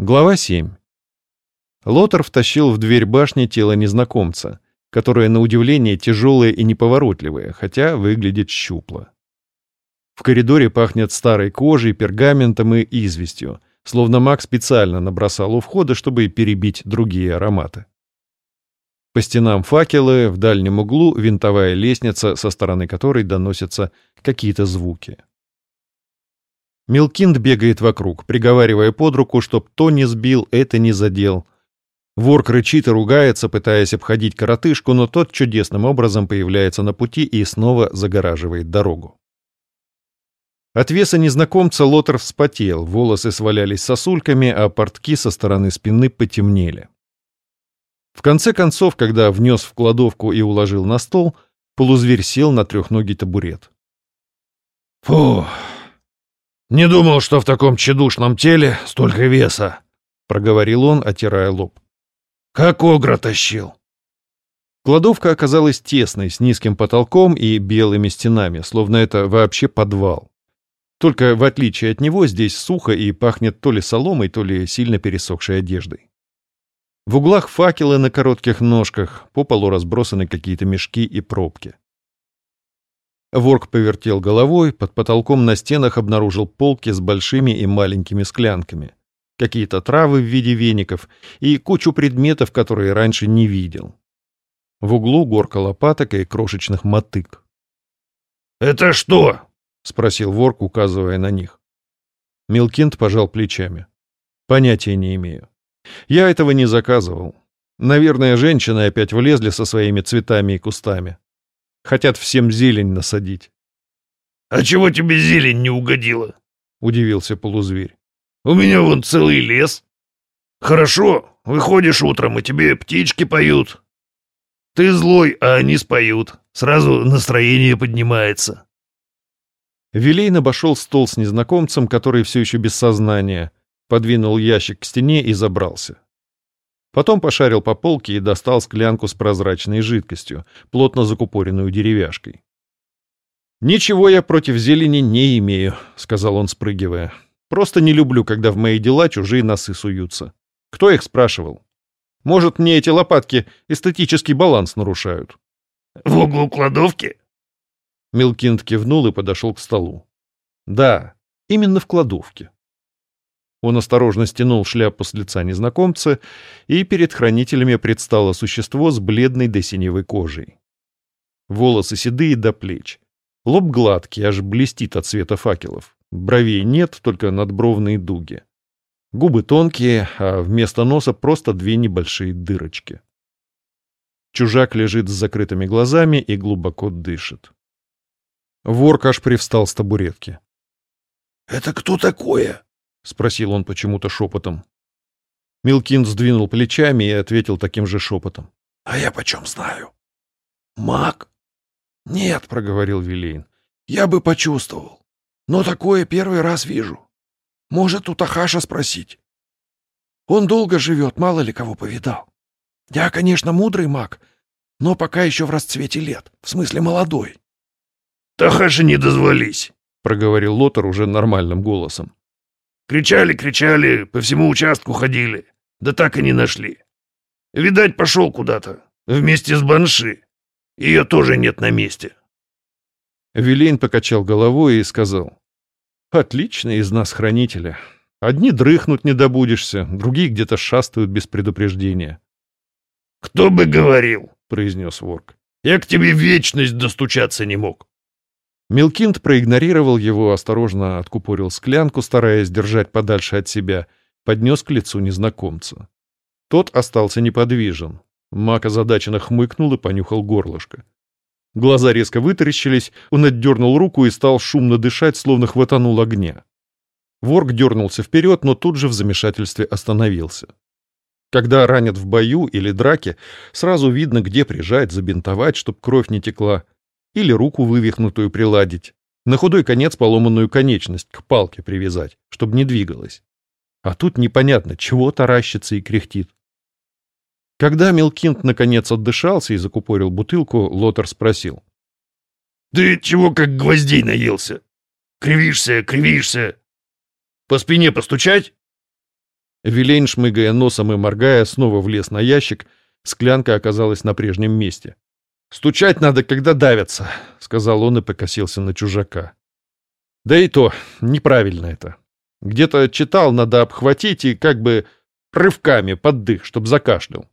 Глава 7. Лотер втащил в дверь башни тело незнакомца, которое, на удивление, тяжелое и неповоротливое, хотя выглядит щупло. В коридоре пахнет старой кожей, пергаментом и известью, словно маг специально набросал у входа, чтобы перебить другие ароматы. По стенам факелы, в дальнем углу винтовая лестница, со стороны которой доносятся какие-то звуки. Милкинд бегает вокруг, приговаривая под руку, чтоб то не сбил, это не задел. Вор кричит и ругается, пытаясь обходить коротышку, но тот чудесным образом появляется на пути и снова загораживает дорогу. От веса незнакомца Лотер вспотел, волосы свалялись сосульками, а портки со стороны спины потемнели. В конце концов, когда внес в кладовку и уложил на стол, полузверь сел на трехногий табурет. «Фу, «Не думал, что в таком тщедушном теле столько веса», — проговорил он, отирая лоб. «Как огра тащил». Кладовка оказалась тесной, с низким потолком и белыми стенами, словно это вообще подвал. Только в отличие от него здесь сухо и пахнет то ли соломой, то ли сильно пересохшей одеждой. В углах факелы на коротких ножках, по полу разбросаны какие-то мешки и пробки. Ворк повертел головой, под потолком на стенах обнаружил полки с большими и маленькими склянками, какие-то травы в виде веников и кучу предметов, которые раньше не видел. В углу горка лопаток и крошечных мотык. «Это что?» — спросил Ворк, указывая на них. Милкинд пожал плечами. «Понятия не имею. Я этого не заказывал. Наверное, женщины опять влезли со своими цветами и кустами. Хотят всем зелень насадить. — А чего тебе зелень не угодила? — удивился полузверь. — У меня вон целый лес. Хорошо, выходишь утром, и тебе птички поют. Ты злой, а они споют. Сразу настроение поднимается. Вилейн обошел стол с незнакомцем, который все еще без сознания, подвинул ящик к стене и забрался. Потом пошарил по полке и достал склянку с прозрачной жидкостью, плотно закупоренную деревяшкой. «Ничего я против зелени не имею», — сказал он, спрыгивая. «Просто не люблю, когда в мои дела чужие носы суются. Кто их спрашивал? Может, мне эти лопатки эстетический баланс нарушают?» «В углу кладовки?» Милкинд кивнул и подошел к столу. «Да, именно в кладовке». Он осторожно стянул шляпу с лица незнакомца, и перед хранителями предстало существо с бледной до синевой кожей. Волосы седые до плеч. Лоб гладкий, аж блестит от света факелов. Бровей нет, только надбровные дуги. Губы тонкие, а вместо носа просто две небольшие дырочки. Чужак лежит с закрытыми глазами и глубоко дышит. Ворк аж привстал с табуретки. «Это кто такое?» — спросил он почему-то шепотом. Милкин сдвинул плечами и ответил таким же шепотом. — А я почем знаю? — Маг? — Нет, — проговорил Вилейн. — Я бы почувствовал. Но такое первый раз вижу. Может, у Тахаша спросить. Он долго живет, мало ли кого повидал. Я, конечно, мудрый маг, но пока еще в расцвете лет, в смысле молодой. — Тахаши не дозвались, — проговорил Лотар уже нормальным голосом. Кричали, кричали, по всему участку ходили. Да так и не нашли. Видать, пошел куда-то. Вместе с Банши. Ее тоже нет на месте. Вилейн покачал головой и сказал. «Отлично из нас хранителя. Одни дрыхнуть не добудешься, другие где-то шастают без предупреждения». «Кто бы говорил», — произнес Ворк. «Я к тебе вечность достучаться не мог». Милкинд проигнорировал его, осторожно откупорил склянку, стараясь держать подальше от себя, поднес к лицу незнакомца. Тот остался неподвижен. Мак озадаченно хмыкнул и понюхал горлышко. Глаза резко вытаращились, он отдернул руку и стал шумно дышать, словно хватанул огня. Ворк дернулся вперед, но тут же в замешательстве остановился. Когда ранят в бою или драке, сразу видно, где прижать, забинтовать, чтобы кровь не текла — или руку вывихнутую приладить. На худой конец поломанную конечность к палке привязать, чтобы не двигалась. А тут непонятно, чего таращится и кряхтит. Когда Мелкинт наконец отдышался и закупорил бутылку, Лотар спросил. — Ты чего как гвоздей наелся? Кривишься, кривишься. По спине постучать? Вилейн, шмыгая носом и моргая, снова влез на ящик, склянка оказалась на прежнем месте. «Стучать надо, когда давятся», — сказал он и покосился на чужака. «Да и то, неправильно это. Где-то читал, надо обхватить и как бы рывками под дых, чтоб закашлял».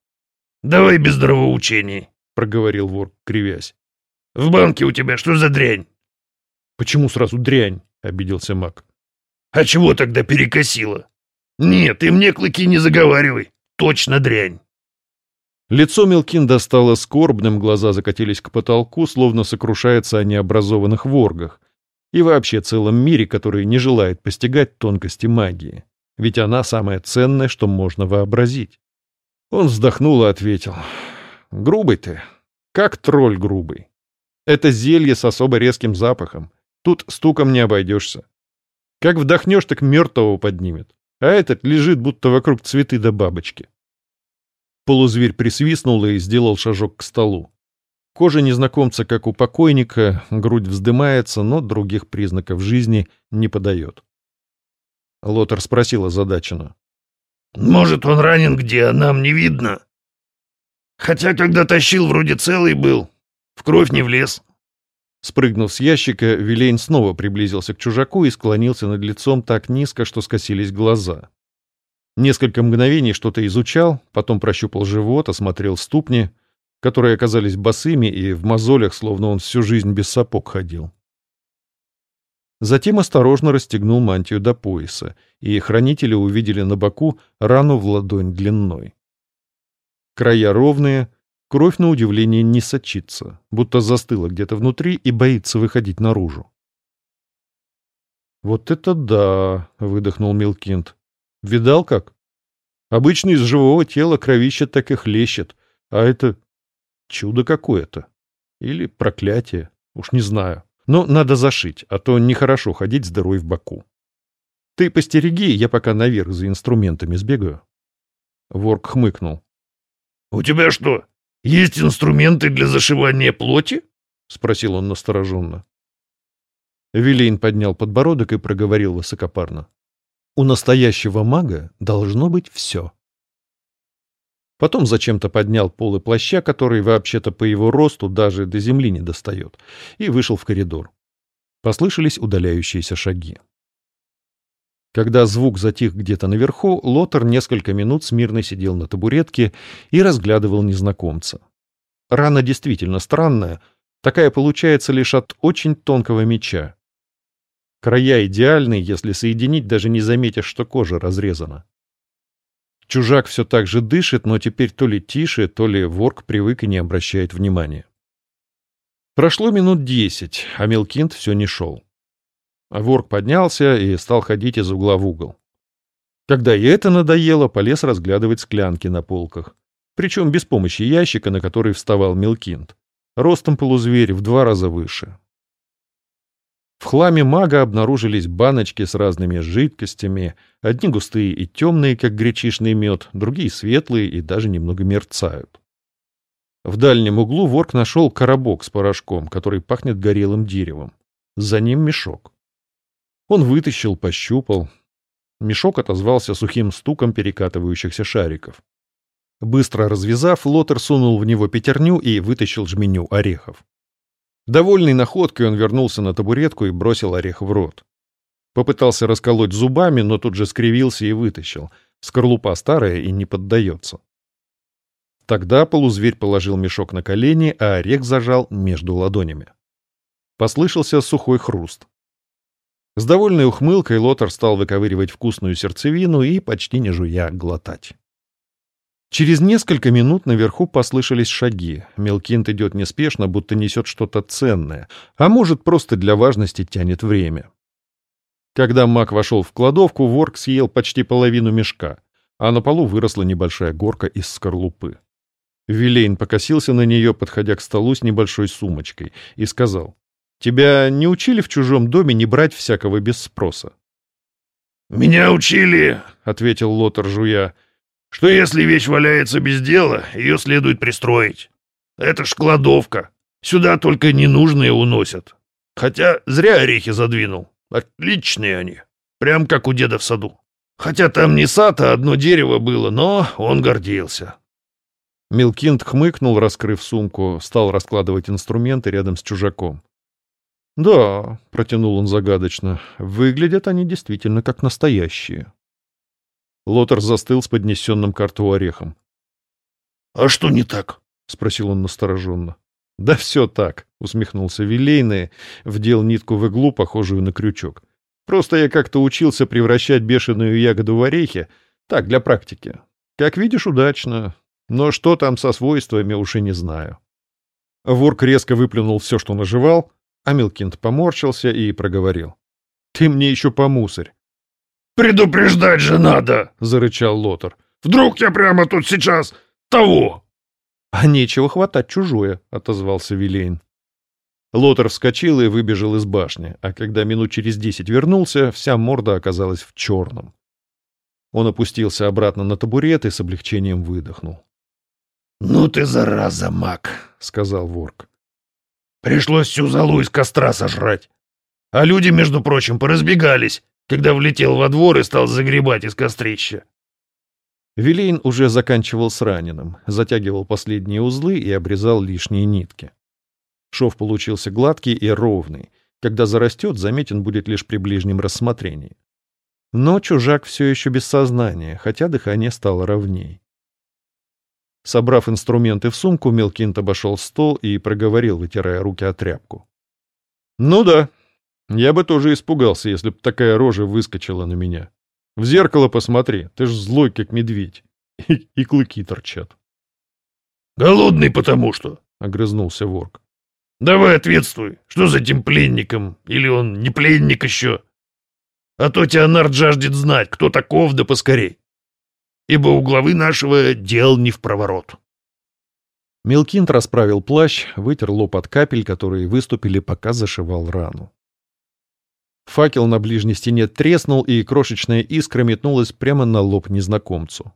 «Давай без здравоучений», — проговорил вор, кривясь. «В банке у тебя что за дрянь?» «Почему сразу дрянь?» — обиделся маг. «А чего тогда перекосило?» «Нет, ты мне клыки не заговаривай. Точно дрянь». Лицо Мелкин стало скорбным, глаза закатились к потолку, словно сокрушается о необразованных воргах. И вообще целом мире, который не желает постигать тонкости магии. Ведь она самое ценное, что можно вообразить. Он вздохнул и ответил. «Грубый ты. Как тролль грубый. Это зелье с особо резким запахом. Тут стуком не обойдешься. Как вдохнешь, так мертвого поднимет. А этот лежит, будто вокруг цветы да бабочки. Полузверь присвистнул и сделал шажок к столу. Кожа незнакомца, как у покойника, грудь вздымается, но других признаков жизни не подает. Лотер спросил озадаченно. «Может, он ранен где, а нам не видно? Хотя, когда тащил, вроде целый был. В кровь не влез». Спрыгнув с ящика, Вилейн снова приблизился к чужаку и склонился над лицом так низко, что скосились глаза. Несколько мгновений что-то изучал, потом прощупал живот, осмотрел ступни, которые оказались босыми и в мозолях, словно он всю жизнь без сапог ходил. Затем осторожно расстегнул мантию до пояса, и хранители увидели на боку рану в ладонь длиной. Края ровные, кровь на удивление не сочится, будто застыла где-то внутри и боится выходить наружу. «Вот это да!» — выдохнул Милкинд. Видал как? Обычно из живого тела кровище так и хлещет, а это чудо какое-то. Или проклятие, уж не знаю. Но надо зашить, а то нехорошо ходить с дырой в боку. Ты постереги, я пока наверх за инструментами сбегаю. Ворк хмыкнул. — У тебя что, есть инструменты для зашивания плоти? — спросил он настороженно. Вилейн поднял подбородок и проговорил высокопарно. У настоящего мага должно быть все. Потом зачем-то поднял полы плаща, который вообще-то по его росту даже до земли не достает, и вышел в коридор. Послышались удаляющиеся шаги. Когда звук затих где-то наверху, Лотер несколько минут смирно сидел на табуретке и разглядывал незнакомца. Рана действительно странная, такая получается лишь от очень тонкого меча. Края идеальны, если соединить, даже не заметишь, что кожа разрезана. Чужак все так же дышит, но теперь то ли тише, то ли ворк привык и не обращает внимания. Прошло минут десять, а Мелкинт все не шел. А ворк поднялся и стал ходить из угла в угол. Когда и это надоело, полез разглядывать склянки на полках. Причем без помощи ящика, на который вставал Мелкинт. Ростом полузверь в два раза выше. В хламе мага обнаружились баночки с разными жидкостями, одни густые и темные, как гречишный мед, другие светлые и даже немного мерцают. В дальнем углу ворк нашел коробок с порошком, который пахнет горелым деревом. За ним мешок. Он вытащил, пощупал. Мешок отозвался сухим стуком перекатывающихся шариков. Быстро развязав, Лотер сунул в него пятерню и вытащил жменю орехов. Довольный находкой, он вернулся на табуретку и бросил орех в рот. Попытался расколоть зубами, но тут же скривился и вытащил. Скорлупа старая и не поддается. Тогда полузверь положил мешок на колени, а орех зажал между ладонями. Послышался сухой хруст. С довольной ухмылкой Лотар стал выковыривать вкусную сердцевину и, почти не жуя, глотать. Через несколько минут наверху послышались шаги. Мелкинт идет неспешно, будто несет что-то ценное, а может, просто для важности тянет время. Когда маг вошел в кладовку, ворк съел почти половину мешка, а на полу выросла небольшая горка из скорлупы. Вилейн покосился на нее, подходя к столу с небольшой сумочкой, и сказал, «Тебя не учили в чужом доме не брать всякого без спроса?» «Меня учили», — ответил Лотер, жуя, — что если вещь валяется без дела, ее следует пристроить. Это ж кладовка. Сюда только ненужные уносят. Хотя зря орехи задвинул. Отличные они. Прям как у деда в саду. Хотя там не сад, а одно дерево было, но он гордился. Милкинд хмыкнул, раскрыв сумку, стал раскладывать инструменты рядом с чужаком. «Да», — протянул он загадочно, — «выглядят они действительно как настоящие». Лотер застыл с поднесенным к рту орехом. «А что не так?» — спросил он настороженно. «Да все так», — усмехнулся Вилейный, вдел нитку в иглу, похожую на крючок. «Просто я как-то учился превращать бешеную ягоду в орехи, так, для практики. Как видишь, удачно. Но что там со свойствами, уж и не знаю». Ворк резко выплюнул все, что наживал, а Милкинд поморщился и проговорил. «Ты мне еще помусорь». «Предупреждать же надо!» — зарычал Лотер. «Вдруг я прямо тут сейчас того!» «А нечего хватать чужое», — отозвался Вилейн. Лотер вскочил и выбежал из башни, а когда минут через десять вернулся, вся морда оказалась в черном. Он опустился обратно на табурет и с облегчением выдохнул. — Ну ты зараза, маг, — сказал ворк. — Пришлось всю залу из костра сожрать. А люди, между прочим, поразбегались, когда влетел во двор и стал загребать из кострища. Вилейн уже заканчивал с раненым, затягивал последние узлы и обрезал лишние нитки. Шов получился гладкий и ровный. Когда зарастет, заметен будет лишь при ближнем рассмотрении. Но чужак все еще без сознания, хотя дыхание стало ровней. Собрав инструменты в сумку, Мелкинт обошел стол и проговорил, вытирая руки о тряпку. «Ну да, я бы тоже испугался, если бы такая рожа выскочила на меня. В зеркало посмотри, ты ж злой, как медведь. И, и клыки торчат. «Голодный потому что», — огрызнулся ворк. «Давай ответствуй, что за этим пленником? Или он не пленник еще? А то Теонард жаждет знать, кто таков, да поскорей. Ибо у главы нашего дел не в проворот». Мелкинт расправил плащ, вытер лоб от капель, которые выступили, пока зашивал рану. Факел на ближней стене треснул, и крошечная искра метнулась прямо на лоб незнакомцу.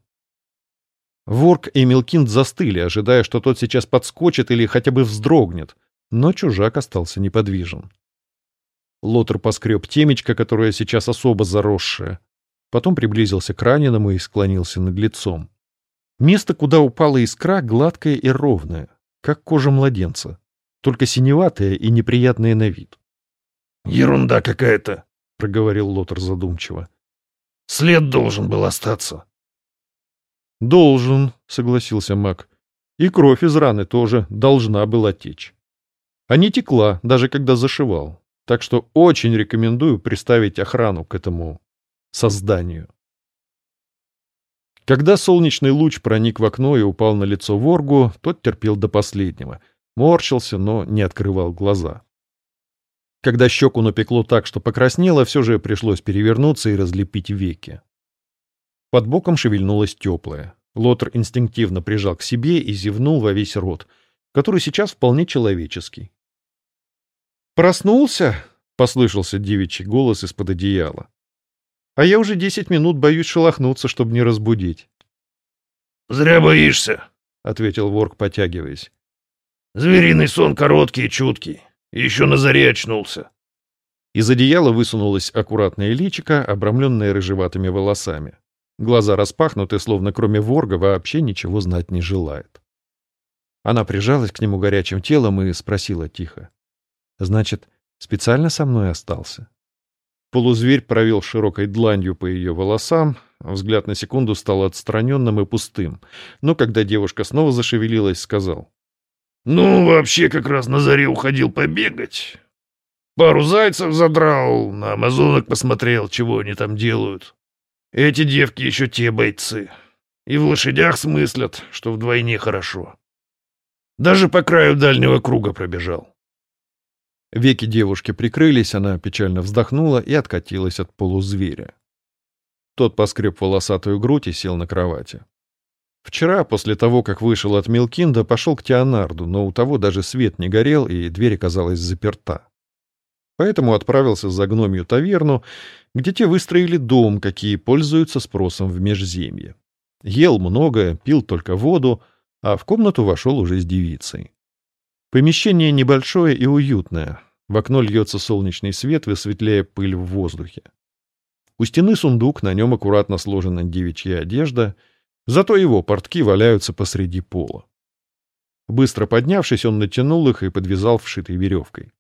Ворк и Мелкинд застыли, ожидая, что тот сейчас подскочит или хотя бы вздрогнет, но чужак остался неподвижен. Лотер поскреб темечко, которое сейчас особо заросшее. Потом приблизился к раненому и склонился над лицом. Место, куда упала искра, гладкое и ровное, как кожа младенца, только синеватое и неприятное на вид. «Ерунда какая-то», — проговорил Лотер задумчиво. «След должен был остаться». «Должен», — согласился маг. «И кровь из раны тоже должна была течь. А не текла, даже когда зашивал. Так что очень рекомендую приставить охрану к этому созданию». Когда солнечный луч проник в окно и упал на лицо Воргу, тот терпел до последнего. Морщился, но не открывал глаза. Когда щеку напекло так, что покраснело, все же пришлось перевернуться и разлепить веки. Под боком шевельнулось теплое. Лотер инстинктивно прижал к себе и зевнул во весь рот, который сейчас вполне человеческий. «Проснулся?» — послышался девичий голос из-под одеяла. «А я уже десять минут боюсь шелохнуться, чтобы не разбудить». «Зря боишься», — ответил ворк, потягиваясь. «Звериный сон короткий и чуткий. Еще на заре очнулся. Из одеяла высунулось аккуратное личико, обрамленное рыжеватыми волосами. Глаза распахнуты, словно кроме ворга вообще ничего знать не желает. Она прижалась к нему горячим телом и спросила тихо. «Значит, специально со мной остался?» Полузверь провел широкой дланью по ее волосам, взгляд на секунду стал отстраненным и пустым, но когда девушка снова зашевелилась, сказал. Ну, вообще как раз на заре уходил побегать. Пару зайцев задрал, на амазонок посмотрел, чего они там делают. Эти девки еще те бойцы. И в лошадях смыслят, что вдвойне хорошо. Даже по краю дальнего круга пробежал. Веки девушки прикрылись, она печально вздохнула и откатилась от полузверя. Тот поскреб волосатую грудь и сел на кровати. Вчера, после того, как вышел от Милкинда, пошел к Теонарду, но у того даже свет не горел, и дверь оказалась заперта. Поэтому отправился за гномью таверну, где те выстроили дом, какие пользуются спросом в межземье. Ел много, пил только воду, а в комнату вошел уже с девицей. Помещение небольшое и уютное. В окно льется солнечный свет, высветляя пыль в воздухе. У стены сундук, на нем аккуратно сложена девичья одежда, зато его портки валяются посреди пола. Быстро поднявшись, он натянул их и подвязал вшитой веревкой.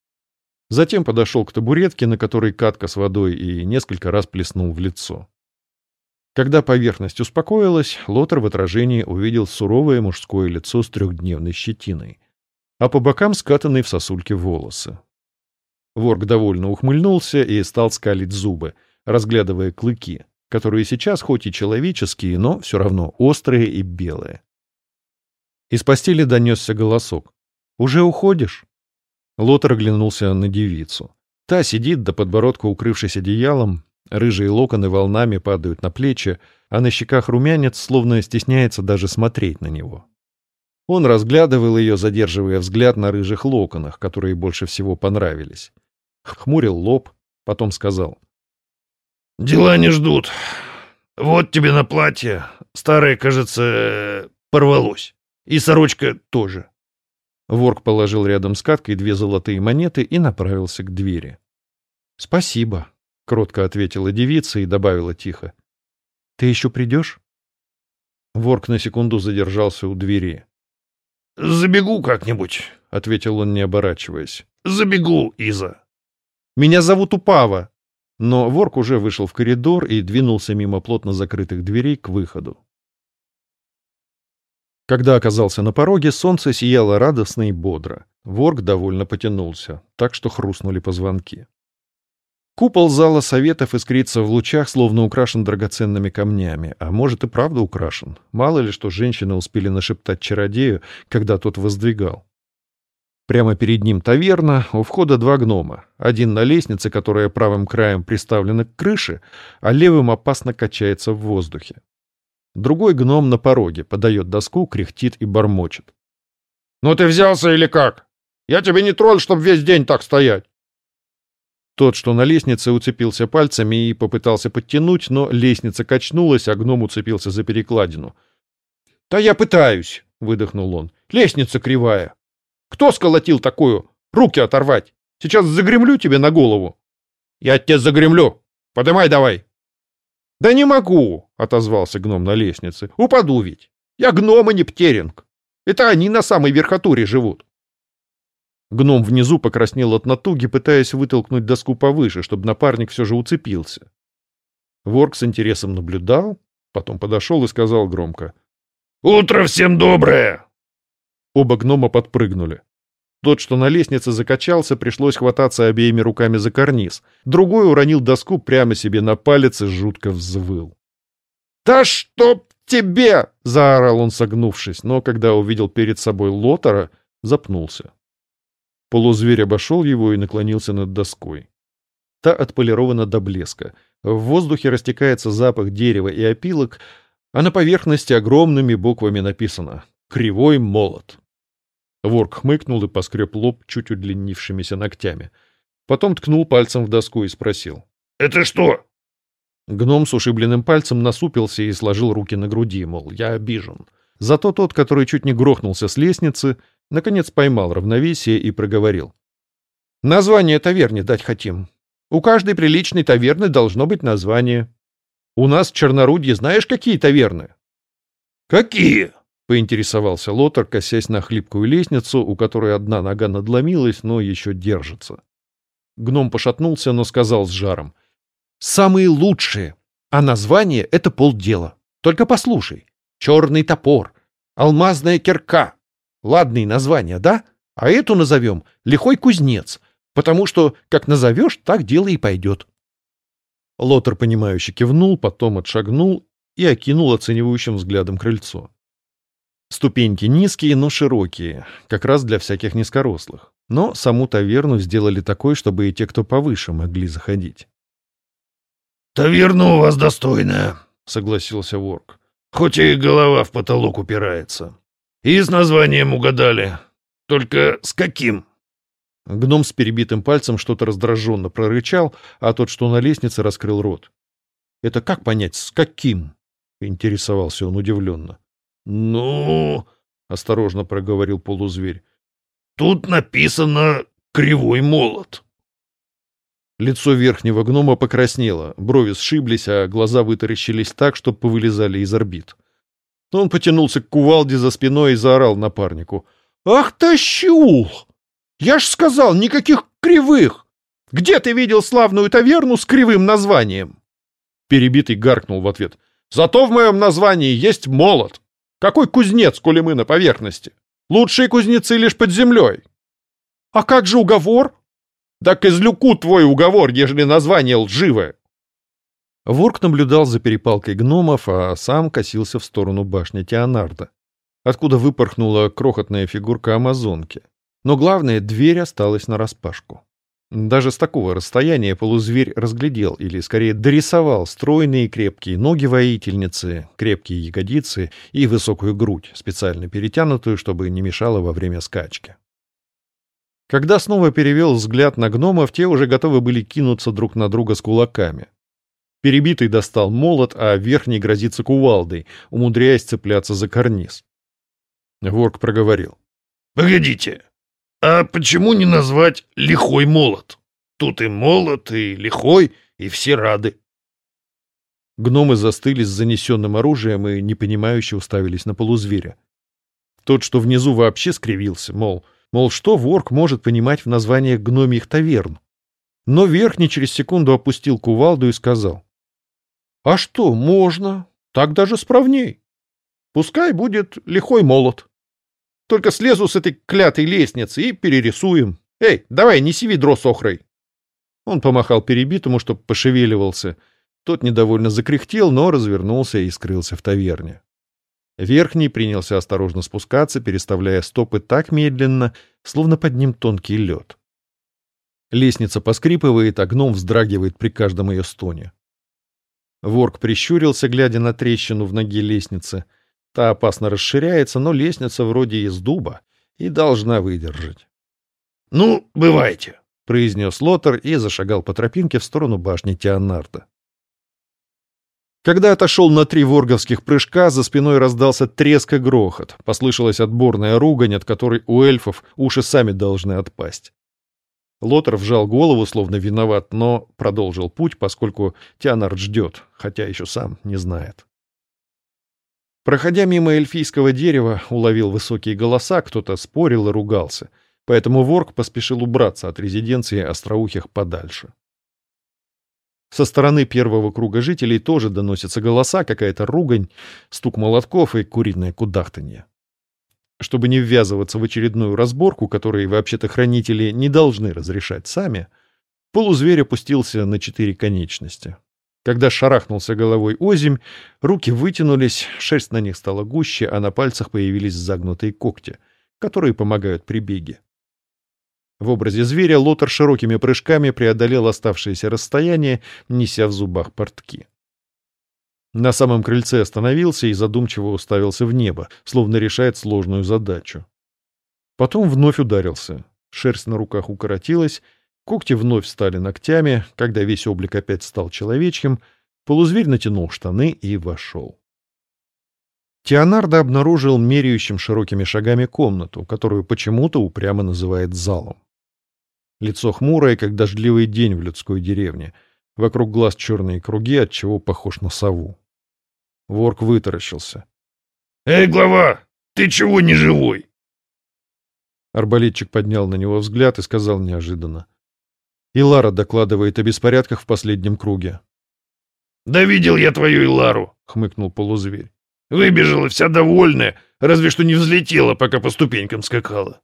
Затем подошел к табуретке, на которой катка с водой, и несколько раз плеснул в лицо. Когда поверхность успокоилась, Лотер в отражении увидел суровое мужское лицо с трехдневной щетиной, а по бокам скатанные в сосульки волосы. Ворк довольно ухмыльнулся и стал скалить зубы, разглядывая клыки, которые сейчас хоть и человеческие, но все равно острые и белые. Из постели донесся голосок. «Уже уходишь?» Лотер оглянулся на девицу. Та сидит до подбородка, укрывшись одеялом, рыжие локоны волнами падают на плечи, а на щеках румянец словно стесняется даже смотреть на него. Он разглядывал ее, задерживая взгляд на рыжих локонах, которые больше всего понравились. Хмурил лоб, потом сказал. «Дела не ждут. Вот тебе на платье. Старое, кажется, порвалось. И сорочка тоже. Ворк положил рядом с каткой две золотые монеты и направился к двери. «Спасибо», — кротко ответила девица и добавила тихо. «Ты еще придешь?» Ворк на секунду задержался у двери. «Забегу как-нибудь», — ответил он, не оборачиваясь. «Забегу, Иза». «Меня зовут Упава». Но Ворк уже вышел в коридор и двинулся мимо плотно закрытых дверей к выходу. Когда оказался на пороге, солнце сияло радостно и бодро. Ворк довольно потянулся, так что хрустнули позвонки. Купол зала советов искрится в лучах, словно украшен драгоценными камнями, а может и правда украшен. Мало ли, что женщины успели нашептать чародею, когда тот воздвигал. Прямо перед ним таверна, у входа два гнома. Один на лестнице, которая правым краем приставлена к крыше, а левым опасно качается в воздухе. Другой гном на пороге, подает доску, кряхтит и бормочет. «Ну ты взялся или как? Я тебе не тролль, чтоб весь день так стоять!» Тот, что на лестнице, уцепился пальцами и попытался подтянуть, но лестница качнулась, а гном уцепился за перекладину. «Да я пытаюсь!» — выдохнул он. «Лестница кривая! Кто сколотил такую? Руки оторвать! Сейчас загремлю тебе на голову!» «Я тебе загремлю! Подымай давай!» «Да не могу!» — отозвался гном на лестнице. «Упаду ведь! Я гном, а не птеринг! Это они на самой верхотуре живут!» Гном внизу покраснел от натуги, пытаясь вытолкнуть доску повыше, чтобы напарник все же уцепился. Ворк с интересом наблюдал, потом подошел и сказал громко. «Утро всем доброе!» Оба гнома подпрыгнули. Тот, что на лестнице закачался, пришлось хвататься обеими руками за карниз. Другой уронил доску прямо себе на палец и жутко взвыл. «Да чтоб тебе!» — заорал он, согнувшись, но когда увидел перед собой Лотера, запнулся. Полузверь обошел его и наклонился над доской. Та отполирована до блеска. В воздухе растекается запах дерева и опилок, а на поверхности огромными буквами написано «Кривой молот». Ворк хмыкнул и поскреб лоб чуть удлинившимися ногтями. Потом ткнул пальцем в доску и спросил. «Это что?» Гном с ушибленным пальцем насупился и сложил руки на груди, мол, я обижен. Зато тот, который чуть не грохнулся с лестницы, наконец поймал равновесие и проговорил. «Название таверне дать хотим. У каждой приличной таверны должно быть название. У нас в Чернорудье знаешь, какие таверны?» «Какие?» Поинтересовался Лотар, косясь на хлипкую лестницу, у которой одна нога надломилась, но еще держится. Гном пошатнулся, но сказал с жаром. «Самые лучшие! А название — это полдела. Только послушай. Черный топор, алмазная кирка. Ладные названия, да? А эту назовем Лихой кузнец, потому что, как назовешь, так дело и пойдет». Лотар, понимающе кивнул, потом отшагнул и окинул оценивающим взглядом крыльцо. Ступеньки низкие, но широкие, как раз для всяких низкорослых. Но саму таверну сделали такой, чтобы и те, кто повыше, могли заходить. «Таверна у вас достойная», — согласился Ворк. «Хоть и голова в потолок упирается. И с названием угадали. Только с каким?» Гном с перебитым пальцем что-то раздраженно прорычал, а тот, что на лестнице, раскрыл рот. «Это как понять, с каким?» — интересовался он удивленно. «Ну...» — осторожно проговорил полузверь. «Тут написано «Кривой молот». Лицо верхнего гнома покраснело, брови сшиблись, а глаза вытаращились так, что повылезали из орбит. Он потянулся к кувалде за спиной и заорал напарнику. «Ах ты, щул! Я ж сказал, никаких кривых! Где ты видел славную таверну с кривым названием?» Перебитый гаркнул в ответ. «Зато в моем названии есть молот! Какой кузнец, коли мы на поверхности? Лучшие кузнецы лишь под землей!» «А как же уговор?» Да козлюку твой уговор, ежели название лживое!» Ворк наблюдал за перепалкой гномов, а сам косился в сторону башни Теонарда, откуда выпорхнула крохотная фигурка амазонки. Но главное, дверь осталась нараспашку. Даже с такого расстояния полузверь разглядел, или скорее дорисовал стройные крепкие ноги воительницы, крепкие ягодицы и высокую грудь, специально перетянутую, чтобы не мешало во время скачки. Когда снова перевел взгляд на гномов, те уже готовы были кинуться друг на друга с кулаками. Перебитый достал молот, а верхний грозится кувалдой, умудряясь цепляться за карниз. Ворк проговорил. «Погодите, а почему не назвать лихой молот? Тут и молот, и лихой, и все рады». Гномы застыли с занесенным оружием и непонимающе уставились на полузверя. Тот, что внизу, вообще скривился, мол, — Мол, что ворк может понимать в названиях гномьих таверн? Но Верхний через секунду опустил кувалду и сказал. «А что, можно. Так даже справней. Пускай будет лихой молот. Только слезу с этой клятой лестницы и перерисуем. Эй, давай, неси ведро с охрой». Он помахал перебитому, чтоб пошевеливался. Тот недовольно закряхтел, но развернулся и скрылся в таверне. Верхний принялся осторожно спускаться, переставляя стопы так медленно, словно под ним тонкий лед. Лестница поскрипывает, а гном вздрагивает при каждом ее стоне. Ворк прищурился, глядя на трещину в ноге лестницы. Та опасно расширяется, но лестница вроде из дуба и должна выдержать. — Ну, бывайте, — произнес Лотер и зашагал по тропинке в сторону башни Теонарда. Когда отошел на три ворговских прыжка, за спиной раздался треск и грохот. Послышалась отборная ругань, от которой у эльфов уши сами должны отпасть. Лотер вжал голову, словно виноват, но продолжил путь, поскольку Тианард ждет, хотя еще сам не знает. Проходя мимо эльфийского дерева, уловил высокие голоса, кто-то спорил и ругался, поэтому Ворк поспешил убраться от резиденции остроухих подальше. Со стороны первого круга жителей тоже доносятся голоса, какая-то ругань, стук молотков и куриное кудахтанье. Чтобы не ввязываться в очередную разборку, которой вообще-то хранители не должны разрешать сами, полузверь опустился на четыре конечности. Когда шарахнулся головой озимь, руки вытянулись, шерсть на них стала гуще, а на пальцах появились загнутые когти, которые помогают при беге. В образе зверя Лотар широкими прыжками преодолел оставшееся расстояние, неся в зубах портки. На самом крыльце остановился и задумчиво уставился в небо, словно решает сложную задачу. Потом вновь ударился. Шерсть на руках укоротилась, когти вновь стали ногтями, когда весь облик опять стал человечьим, полузверь натянул штаны и вошел. Теонардо обнаружил меряющим широкими шагами комнату, которую почему-то упрямо называет залом. Лицо хмурое, как дождливый день в людской деревне. Вокруг глаз черные круги, отчего похож на сову. Ворк вытаращился. «Эй, глава, ты чего не живой?» Арбалетчик поднял на него взгляд и сказал неожиданно. И Лара докладывает о беспорядках в последнем круге. «Да видел я твою Илару!» — хмыкнул полузверь. «Выбежала вся довольная, разве что не взлетела, пока по ступенькам скакала».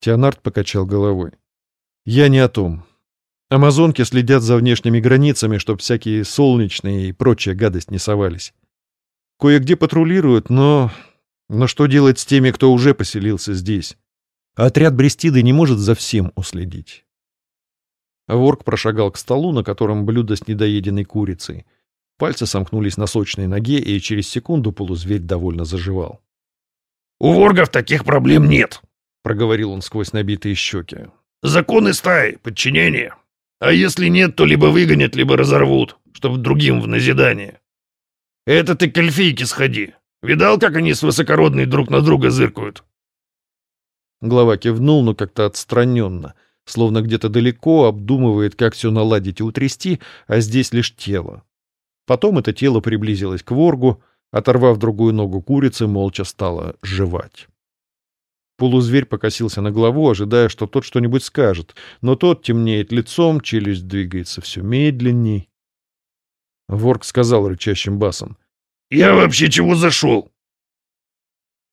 Теонард покачал головой. Я не о том. Амазонки следят за внешними границами, чтоб всякие солнечные и прочая гадость не совались. Кое-где патрулируют, но... Но что делать с теми, кто уже поселился здесь? Отряд Брестиды не может за всем уследить. Ворк прошагал к столу, на котором блюдо с недоеденной курицей. Пальцы сомкнулись на сочной ноге, и через секунду полузверь довольно заживал. «У воргов таких проблем нет», — проговорил он сквозь набитые щеки. Законы стаи, подчинение. А если нет, то либо выгонят, либо разорвут, чтобы другим в назидание. Это ты к эльфийке сходи. Видал, как они с высокородной друг на друга зыркают?» Глава кивнул, но как-то отстраненно, словно где-то далеко обдумывает, как все наладить и утрясти, а здесь лишь тело. Потом это тело приблизилось к воргу, оторвав другую ногу курицы, молча стало жевать. Полузверь покосился на главу, ожидая, что тот что-нибудь скажет, но тот темнеет лицом, челюсть двигается все медленней. Ворк сказал рычащим басом. «Я вообще чего зашел?»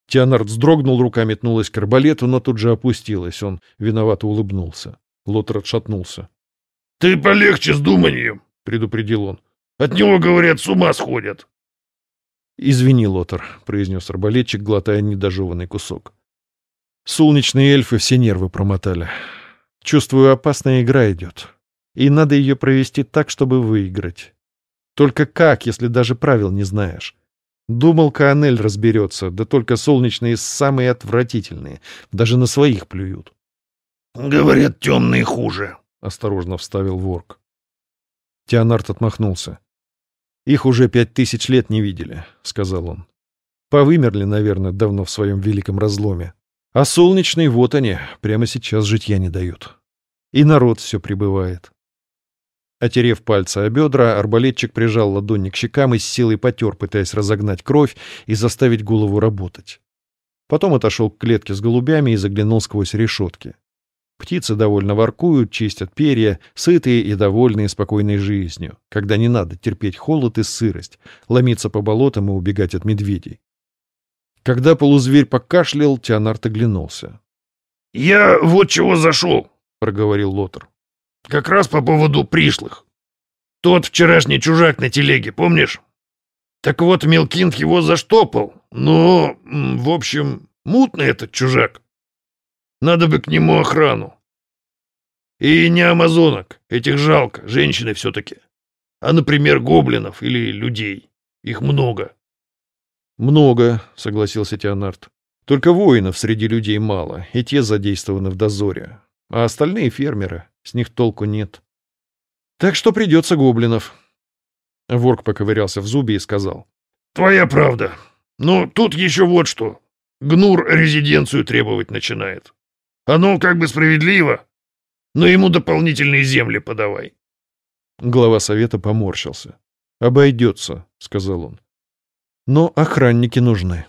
Теонард вздрогнул, рука метнулась к арбалету, но тут же опустилась. Он виновато улыбнулся. Лотер отшатнулся. — Ты полегче с думанием, — предупредил он. — От него, говорят, с ума сходят. — Извини, Лотер, — произнес арбалетчик, глотая недожеванный кусок. Солнечные эльфы все нервы промотали. Чувствую, опасная игра идет. И надо ее провести так, чтобы выиграть. Только как, если даже правил не знаешь? Думал, Каанель разберется, да только солнечные самые отвратительные. Даже на своих плюют. — Говорят, темные хуже, — осторожно вставил Ворк. Теонард отмахнулся. — Их уже пять тысяч лет не видели, — сказал он. Повымерли, наверное, давно в своем великом разломе. А солнечные вот они, прямо сейчас житья не дают. И народ все прибывает. Отерев пальцы о бедра, арбалетчик прижал ладони к щекам и с силой потер, пытаясь разогнать кровь и заставить голову работать. Потом отошел к клетке с голубями и заглянул сквозь решетки. Птицы довольно воркуют, чистят перья, сытые и довольные спокойной жизнью, когда не надо терпеть холод и сырость, ломиться по болотам и убегать от медведей. Когда полузверь покашлял, Теонард оглянулся. — Я вот чего зашел, — проговорил Лотер. Как раз по поводу пришлых. Тот вчерашний чужак на телеге, помнишь? Так вот, Мелкинт его заштопал. Но, в общем, мутный этот чужак. Надо бы к нему охрану. И не амазонок, этих жалко, женщины все-таки. А, например, гоблинов или людей. Их много. Много, согласился Теонард. Только воинов среди людей мало, и те задействованы в дозоре. А остальные фермеры. С них толку нет. Так что придется гоблинов. Ворк поковырялся в зубе и сказал. Твоя правда. Но тут еще вот что. Гнур резиденцию требовать начинает. Оно как бы справедливо, но ему дополнительные земли подавай. Глава совета поморщился. «Обойдется», — сказал он. «Но охранники нужны».